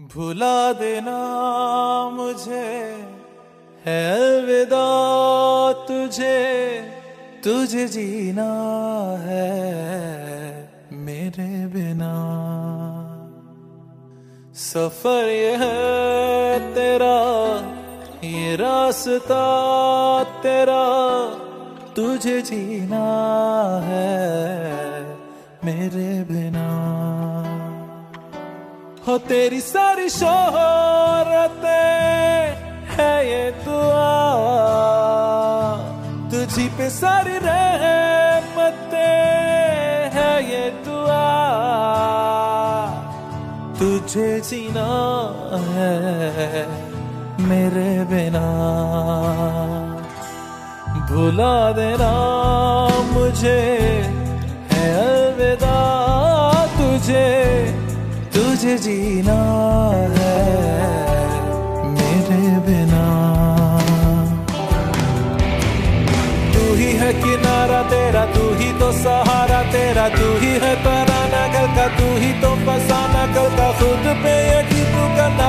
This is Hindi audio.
भुला देना मुझे, है अलविदा तुझे तुझे जीना है मेरे बिना। सफ़र ये है तेरा, ये रास्ता तेरा, तुझे जीना है मेरे बिना। हो तेरी सारी शोहरत है ये दुआ। तुझी पे सारी रहमते है ये दुआ। तुझे जीना है मेरे बिना। भुला देना मुझे, है अलविदा तुझे। तुझे जीना है मेरे बिना। तू ही है किनारा तेरा, तू ही तो सहारा तेरा, तू ही है तराना कल तू ही तो फसाना कल का। खुद पे यकीन तू करना